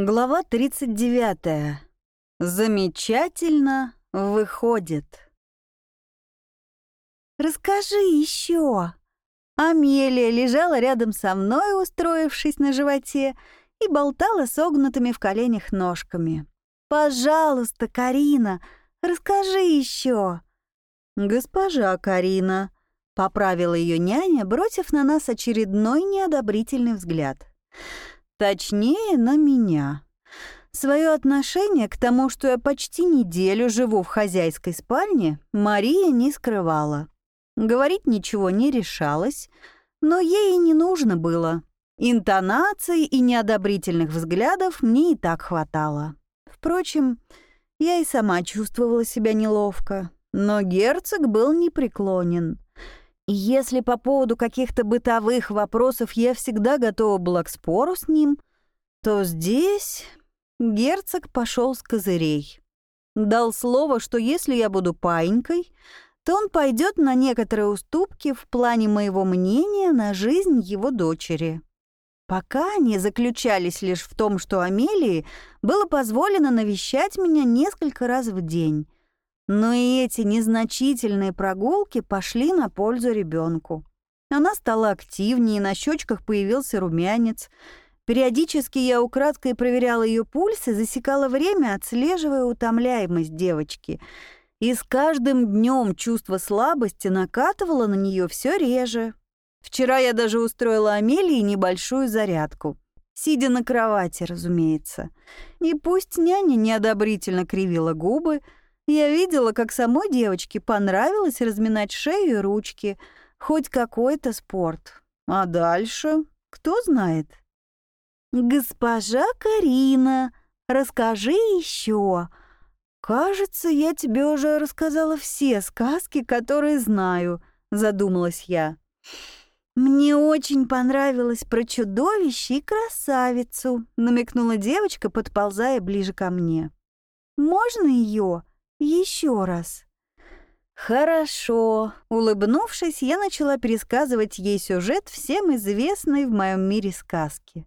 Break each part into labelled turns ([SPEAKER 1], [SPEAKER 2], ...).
[SPEAKER 1] Глава 39. Замечательно выходит. «Расскажи еще!» Амелия лежала рядом со мной, устроившись на животе, и болтала согнутыми в коленях ножками. «Пожалуйста, Карина, расскажи еще!» «Госпожа Карина», — поправила ее няня, бросив на нас очередной неодобрительный взгляд. Точнее, на меня. Свое отношение к тому, что я почти неделю живу в хозяйской спальне, Мария не скрывала. Говорить ничего не решалась, но ей и не нужно было. Интонаций и неодобрительных взглядов мне и так хватало. Впрочем, я и сама чувствовала себя неловко, но герцог был непреклонен. Если по поводу каких-то бытовых вопросов я всегда готова была к спору с ним, то здесь герцог пошел с козырей. Дал слово, что если я буду паинькой, то он пойдет на некоторые уступки в плане моего мнения на жизнь его дочери. Пока они заключались лишь в том, что Амелии было позволено навещать меня несколько раз в день, но и эти незначительные прогулки пошли на пользу ребенку. Она стала активнее, на щечках появился румянец. Периодически я украдкой проверяла ее пульс и засекала время, отслеживая утомляемость девочки. И с каждым днем чувство слабости накатывало на нее все реже. Вчера я даже устроила Амелии небольшую зарядку. Сидя на кровати, разумеется. И пусть няня неодобрительно кривила губы, я видела, как самой девочке понравилось разминать шею и ручки. Хоть какой-то спорт. А дальше? Кто знает? «Госпожа Карина, расскажи еще. Кажется, я тебе уже рассказала все сказки, которые знаю», — задумалась я. «Мне очень понравилось про чудовище и красавицу», — намекнула девочка, подползая ближе ко мне. «Можно ее? Еще раз. Хорошо. Улыбнувшись, я начала пересказывать ей сюжет всем известной в моем мире сказки.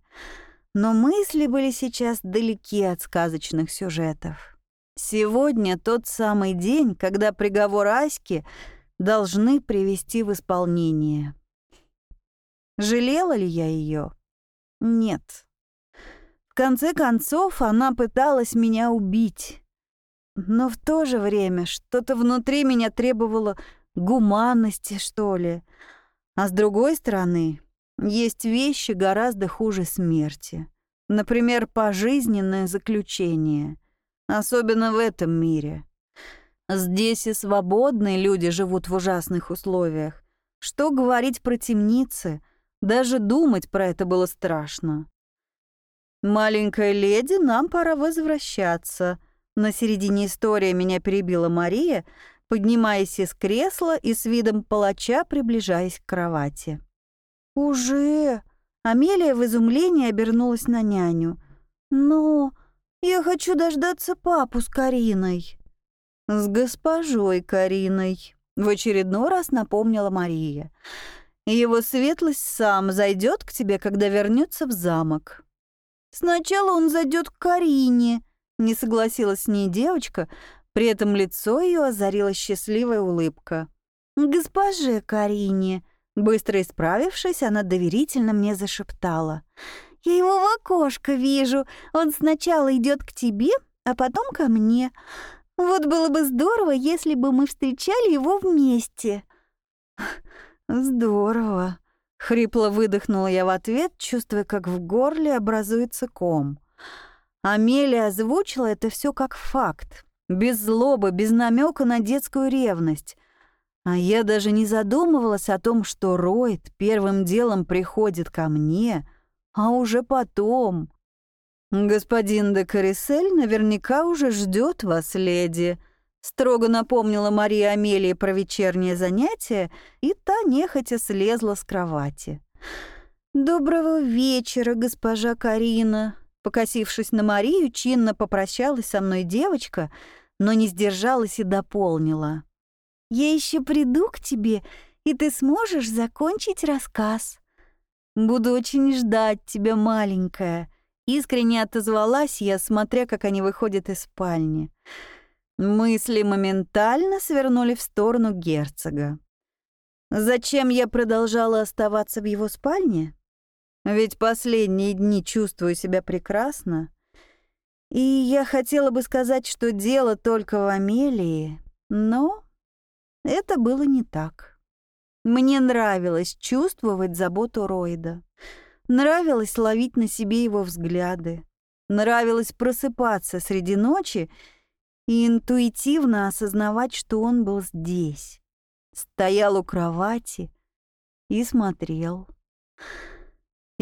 [SPEAKER 1] Но мысли были сейчас далеки от сказочных сюжетов. Сегодня тот самый день, когда приговор Аськи должны привести в исполнение. Жалела ли я ее? Нет. В конце концов, она пыталась меня убить. Но в то же время что-то внутри меня требовало гуманности, что ли. А с другой стороны, есть вещи гораздо хуже смерти. Например, пожизненное заключение. Особенно в этом мире. Здесь и свободные люди живут в ужасных условиях. Что говорить про темницы? Даже думать про это было страшно. «Маленькая леди, нам пора возвращаться», на середине истории меня перебила Мария, поднимаясь из кресла и с видом палача приближаясь к кровати. «Уже?» Амелия в изумлении обернулась на няню. «Но я хочу дождаться папу с Кариной». «С госпожой Кариной», — в очередной раз напомнила Мария. «Его светлость сам зайдет к тебе, когда вернется в замок». «Сначала он зайдет к Карине», не согласилась с ней девочка, при этом лицо ее озарила счастливая улыбка. «Госпоже Карине!» Быстро исправившись, она доверительно мне зашептала. «Я его в окошко вижу. Он сначала идет к тебе, а потом ко мне. Вот было бы здорово, если бы мы встречали его вместе». «Здорово», — хрипло выдохнула я в ответ, чувствуя, как в горле образуется ком. Амелия озвучила это все как факт, без злобы, без намека на детскую ревность. А я даже не задумывалась о том, что Ройд первым делом приходит ко мне, а уже потом. «Господин де Карисель наверняка уже ждет вас, леди», — строго напомнила Мария Амелии про вечернее занятие, и та нехотя слезла с кровати. «Доброго вечера, госпожа Карина», Покосившись на Марию, чинно попрощалась со мной девочка, но не сдержалась и дополнила. «Я еще приду к тебе, и ты сможешь закончить рассказ. Буду очень ждать тебя, маленькая, Искренне отозвалась я, смотря, как они выходят из спальни. Мысли моментально свернули в сторону герцога. Зачем я продолжала оставаться в его спальне? Ведь последние дни чувствую себя прекрасно. И я хотела бы сказать, что дело только в Амелии, но это было не так. Мне нравилось чувствовать заботу Ройда. Нравилось ловить на себе его взгляды. Нравилось просыпаться среди ночи и интуитивно осознавать, что он был здесь. Стоял у кровати и смотрел.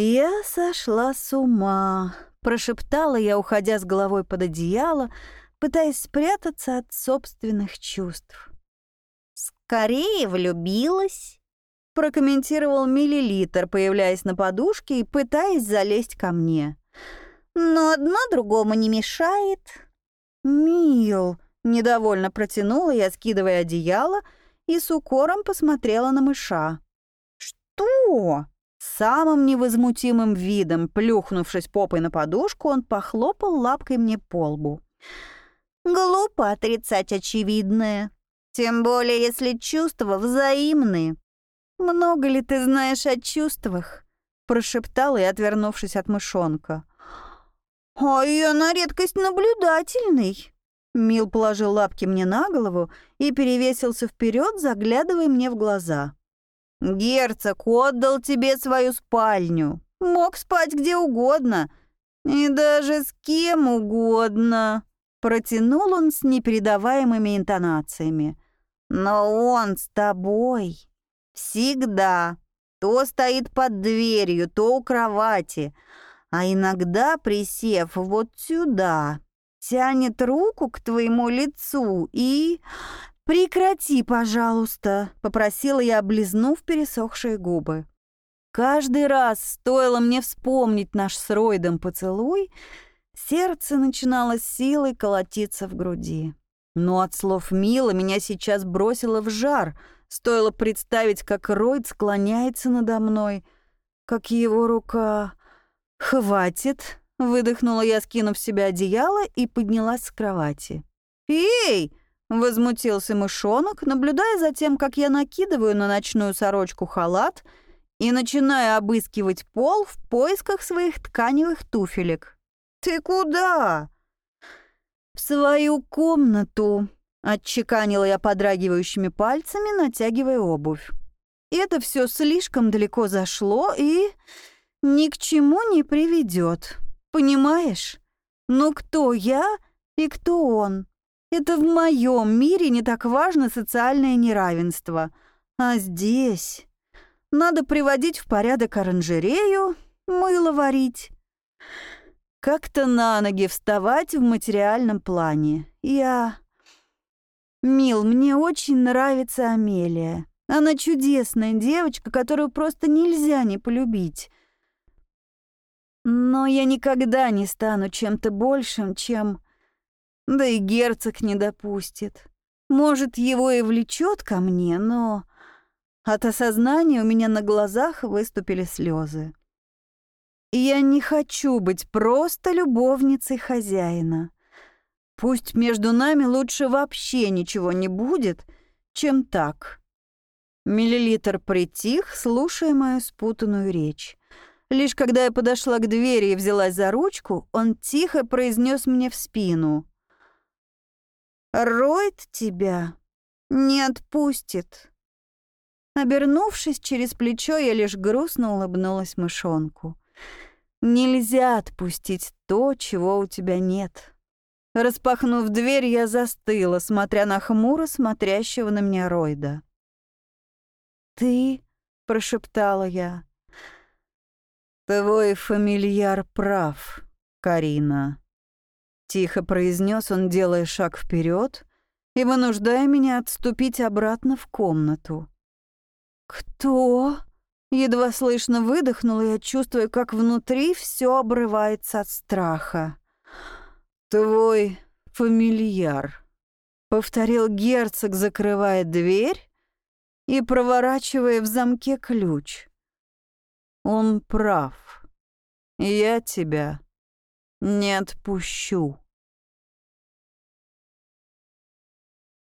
[SPEAKER 1] «Я сошла с ума», — прошептала я, уходя с головой под одеяло, пытаясь спрятаться от собственных чувств. «Скорее влюбилась», прокомментировал миллилитр, появляясь на подушке и пытаясь залезть ко мне. «Но одно другому не мешает». «Мил», — недовольно протянула я, скидывая одеяло, и с укором посмотрела на мыша. «Что?» Самым невозмутимым видом, плюхнувшись попой на подушку, он похлопал лапкой мне по лбу. «Глупо отрицать очевидное, тем более если чувства взаимные. «Много ли ты знаешь о чувствах?» — прошептала и, отвернувшись от мышонка. «А я на редкость наблюдательный!» Мил положил лапки мне на голову и перевесился вперед, заглядывая мне в глаза. «Герцог отдал тебе свою спальню. Мог спать где угодно. И даже с кем угодно!» Протянул он с непередаваемыми интонациями. «Но он с тобой!» Всегда. То стоит под дверью, то у кровати. А иногда, присев вот сюда, тянет руку к твоему лицу и... «Прекрати, пожалуйста», — попросила я, облизнув пересохшие губы. Каждый раз, стоило мне вспомнить наш с Ройдом поцелуй, сердце начинало силой колотиться в груди. Но от слов Мила меня сейчас бросило в жар — Стоило представить, как Ройд склоняется надо мной, как его рука... «Хватит!» — выдохнула я, скинув с себя одеяло, и поднялась с кровати. «Эй!» — возмутился мышонок, наблюдая за тем, как я накидываю на ночную сорочку халат и начинаю обыскивать пол в поисках своих тканевых туфелек. «Ты куда?» «В свою комнату», Отчеканила я подрагивающими пальцами, натягивая обувь. Это все слишком далеко зашло и ни к чему не приведет. Понимаешь? Ну кто я и кто он? Это в моем мире не так важно социальное неравенство. А здесь надо приводить в порядок оранжерею, мыло варить. Как-то на ноги вставать в материальном плане. Я «Мил, мне очень нравится Амелия. Она чудесная девочка, которую просто нельзя не полюбить. Но я никогда не стану чем-то большим, чем... Да и герцог не допустит. Может, его и влечет ко мне, но... От осознания у меня на глазах выступили слезы. Я не хочу быть просто любовницей хозяина. Пусть между нами лучше вообще ничего не будет, чем так. Миллилитр притих, слушая мою спутанную речь. Лишь когда я подошла к двери и взялась за ручку, он тихо произнес мне в спину. «Ройд тебя не отпустит». Обернувшись через плечо, я лишь грустно улыбнулась мышонку. «Нельзя отпустить то, чего у тебя нет». Распахнув дверь, я застыла, смотря на хмуро смотрящего на меня Ройда. «Ты?» — прошептала я. «Твой фамильяр прав, Карина», — тихо произнес он, делая шаг вперед и вынуждая меня отступить обратно в комнату. «Кто?» — едва слышно выдохнула я, чувствуя, как внутри все обрывается от страха. «Твой фамильяр», — повторил герцог, закрывая дверь и проворачивая в замке ключ. «Он прав. Я тебя «Не отпущу»,